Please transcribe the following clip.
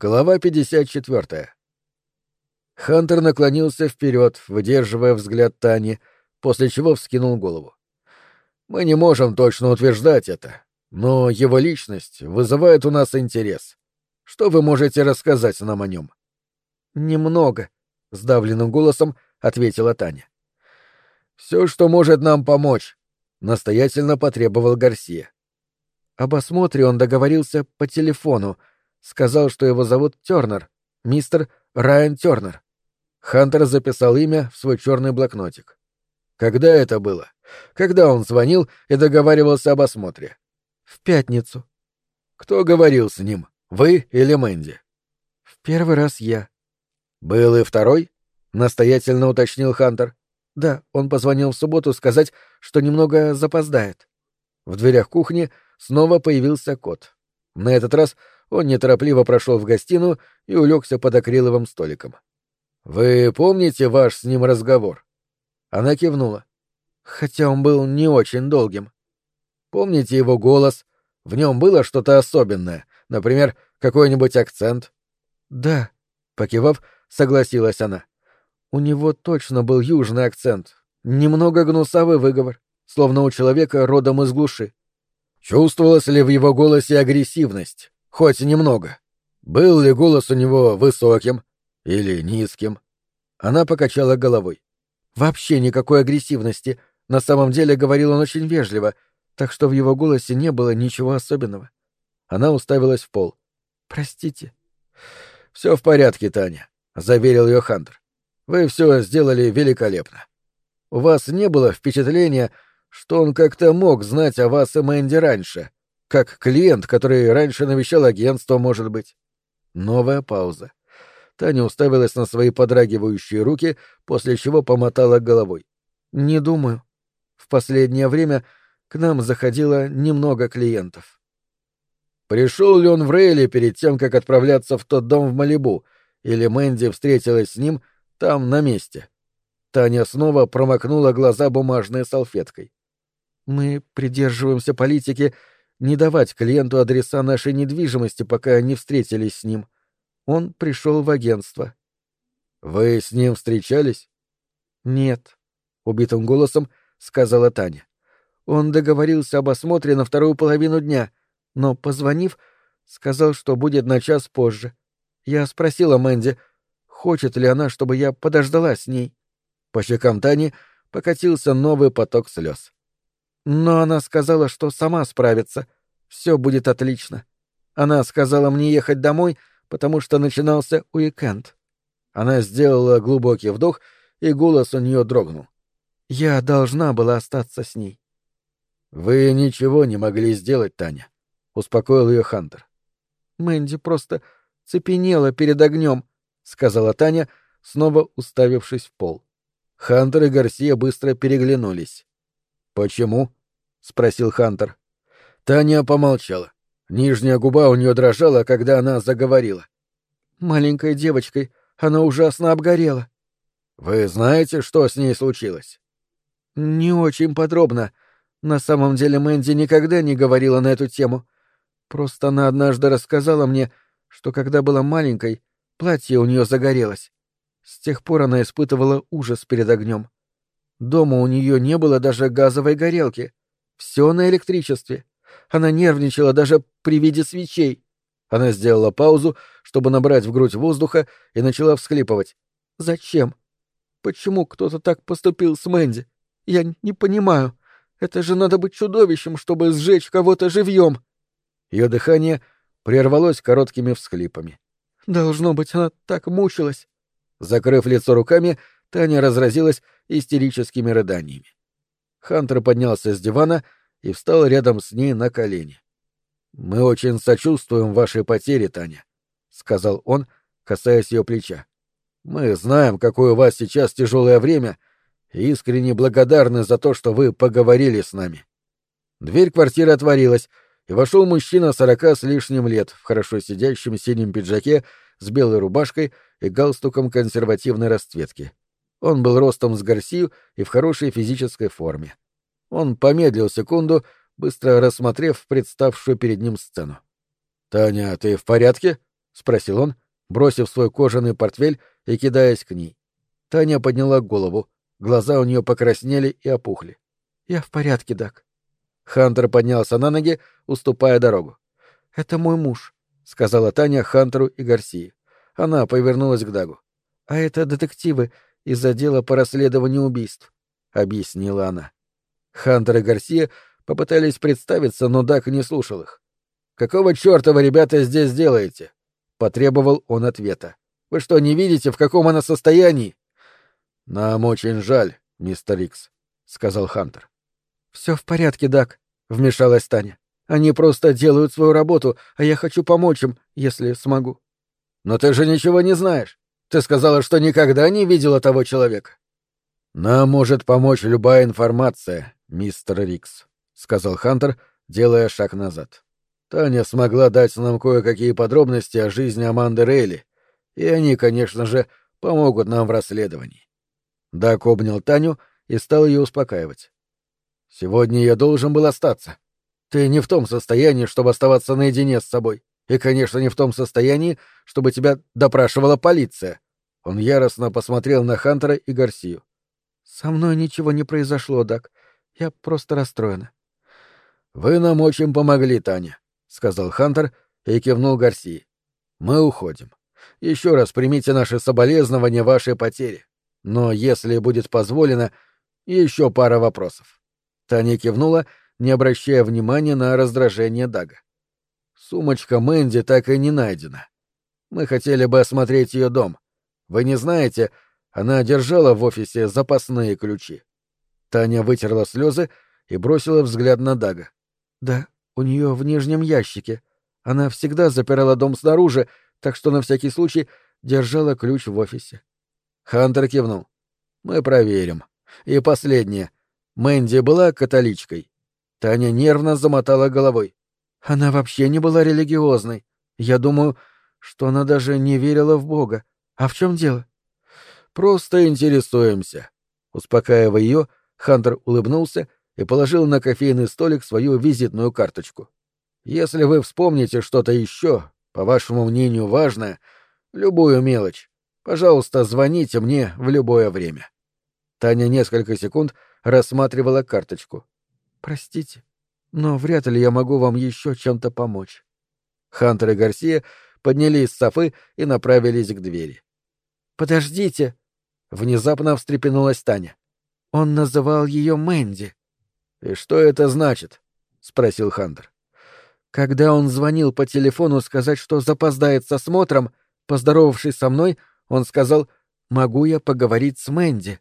Глава 54. Хантер наклонился вперед, выдерживая взгляд Тани, после чего вскинул голову. Мы не можем точно утверждать это, но его личность вызывает у нас интерес. Что вы можете рассказать нам о нем? Немного, сдавленным голосом ответила Таня. Все, что может нам помочь, настоятельно потребовал Гарсия. Об осмотре он договорился по телефону, сказал, что его зовут Тернер, мистер Райан Тернер. Хантер записал имя в свой черный блокнотик. Когда это было? Когда он звонил и договаривался об осмотре? В пятницу. Кто говорил с ним? Вы или Мэнди? В первый раз я. Был и второй? Настоятельно уточнил Хантер. Да, он позвонил в субботу сказать, что немного запоздает. В дверях кухни снова появился кот. На этот раз он неторопливо прошел в гостиную и улегся под акриловым столиком. «Вы помните ваш с ним разговор?» Она кивнула. Хотя он был не очень долгим. «Помните его голос? В нем было что-то особенное, например, какой-нибудь акцент?» «Да», — покивав, согласилась она. «У него точно был южный акцент, немного гнусавый выговор, словно у человека родом из глуши». «Чувствовалась ли в его голосе агрессивность?» Хоть немного. Был ли голос у него высоким или низким? Она покачала головой. Вообще никакой агрессивности. На самом деле говорил он очень вежливо, так что в его голосе не было ничего особенного. Она уставилась в пол. «Простите». «Все в порядке, Таня», — заверил ее Хантер. «Вы все сделали великолепно. У вас не было впечатления, что он как-то мог знать о вас и Мэнди раньше, как клиент, который раньше навещал агентство, может быть. Новая пауза. Таня уставилась на свои подрагивающие руки, после чего помотала головой. «Не думаю. В последнее время к нам заходило немного клиентов». Пришел ли он в Рейли перед тем, как отправляться в тот дом в Малибу, или Мэнди встретилась с ним там, на месте? Таня снова промокнула глаза бумажной салфеткой. «Мы придерживаемся политики не давать клиенту адреса нашей недвижимости, пока не встретились с ним. Он пришел в агентство. Вы с ним встречались? Нет, убитым голосом сказала Таня. Он договорился об осмотре на вторую половину дня, но, позвонив, сказал, что будет на час позже. Я спросила Мэнди, хочет ли она, чтобы я подождала с ней. По щекам Тани покатился новый поток слез. Но она сказала, что сама справится. Все будет отлично. Она сказала мне ехать домой, потому что начинался уикенд. Она сделала глубокий вдох, и голос у нее дрогнул. Я должна была остаться с ней. Вы ничего не могли сделать, Таня, успокоил ее Хантер. Мэнди просто цепенела перед огнем, сказала Таня, снова уставившись в пол. Хантер и Гарсия быстро переглянулись. Почему? — спросил Хантер. Таня помолчала. Нижняя губа у нее дрожала, когда она заговорила. «Маленькой девочкой она ужасно обгорела». «Вы знаете, что с ней случилось?» «Не очень подробно. На самом деле Мэнди никогда не говорила на эту тему. Просто она однажды рассказала мне, что когда была маленькой, платье у нее загорелось. С тех пор она испытывала ужас перед огнем. Дома у нее не было даже газовой горелки. Все на электричестве. Она нервничала даже при виде свечей. Она сделала паузу, чтобы набрать в грудь воздуха, и начала всхлипывать. «Зачем? Почему кто-то так поступил с Мэнди? Я не понимаю. Это же надо быть чудовищем, чтобы сжечь кого-то живьем!» Ее дыхание прервалось короткими всхлипами. «Должно быть, она так мучилась!» Закрыв лицо руками, Таня разразилась истерическими рыданиями. Хантер поднялся с дивана и встал рядом с ней на колени. «Мы очень сочувствуем вашей потере, Таня», — сказал он, касаясь ее плеча. «Мы знаем, какое у вас сейчас тяжелое время, и искренне благодарны за то, что вы поговорили с нами». Дверь квартиры отворилась, и вошел мужчина сорока с лишним лет в хорошо сидящем синем пиджаке с белой рубашкой и галстуком консервативной расцветки. Он был ростом с Гарсию и в хорошей физической форме. Он помедлил секунду, быстро рассмотрев представшую перед ним сцену. «Таня, ты в порядке?» — спросил он, бросив свой кожаный портфель и кидаясь к ней. Таня подняла голову, глаза у нее покраснели и опухли. «Я в порядке, Дак». Хантер поднялся на ноги, уступая дорогу. «Это мой муж», — сказала Таня Хантеру и Гарсии. Она повернулась к Дагу. «А это детективы из отдела по расследованию убийств», — объяснила она. Хантер и Гарсия попытались представиться, но Даг не слушал их. «Какого черта вы, ребята, здесь делаете?» — потребовал он ответа. «Вы что, не видите, в каком она состоянии?» «Нам очень жаль, мистер Икс», — сказал Хантер. «Все в порядке, Дак», — вмешалась Таня. «Они просто делают свою работу, а я хочу помочь им, если смогу». «Но ты же ничего не знаешь. Ты сказала, что никогда не видела того человека». «Нам может помочь любая информация, мистер Рикс», — сказал Хантер, делая шаг назад. Таня смогла дать нам кое-какие подробности о жизни Аманды Рейли, и они, конечно же, помогут нам в расследовании. Дак обнял Таню и стал ее успокаивать. «Сегодня я должен был остаться. Ты не в том состоянии, чтобы оставаться наедине с собой, и, конечно, не в том состоянии, чтобы тебя допрашивала полиция». Он яростно посмотрел на Хантера и Гарсию. «Со мной ничего не произошло, Дак. Я просто расстроена». «Вы нам очень помогли, Таня», — сказал Хантер и кивнул Гарсии. «Мы уходим. Еще раз примите наши соболезнования вашей потери. Но, если будет позволено, еще пара вопросов». Таня кивнула, не обращая внимания на раздражение Дага. «Сумочка Мэнди так и не найдена. Мы хотели бы осмотреть ее дом. Вы не знаете, она держала в офисе запасные ключи». Таня вытерла слезы и бросила взгляд на Дага. «Да, у нее в нижнем ящике. Она всегда запирала дом снаружи, так что на всякий случай держала ключ в офисе. Хантер кивнул. Мы проверим. И последнее. Мэнди была католичкой. Таня нервно замотала головой. Она вообще не была религиозной. Я думаю, что она даже не верила в Бога. А в чем дело? Просто интересуемся. Успокаивая ее, Хантер улыбнулся и положил на кофейный столик свою визитную карточку. Если вы вспомните что-то еще, по вашему мнению, важное, любую мелочь, пожалуйста, звоните мне в любое время. Таня несколько секунд рассматривала карточку. Простите, но вряд ли я могу вам еще чем-то помочь. Хантер и Гарсия поднялись с софы и направились к двери. Подождите! Внезапно встрепенулась Таня. Он называл ее Мэнди. «И что это значит?» — спросил Хантер. Когда он звонил по телефону сказать, что запоздает со смотром, поздоровавшись со мной, он сказал «Могу я поговорить с Мэнди?»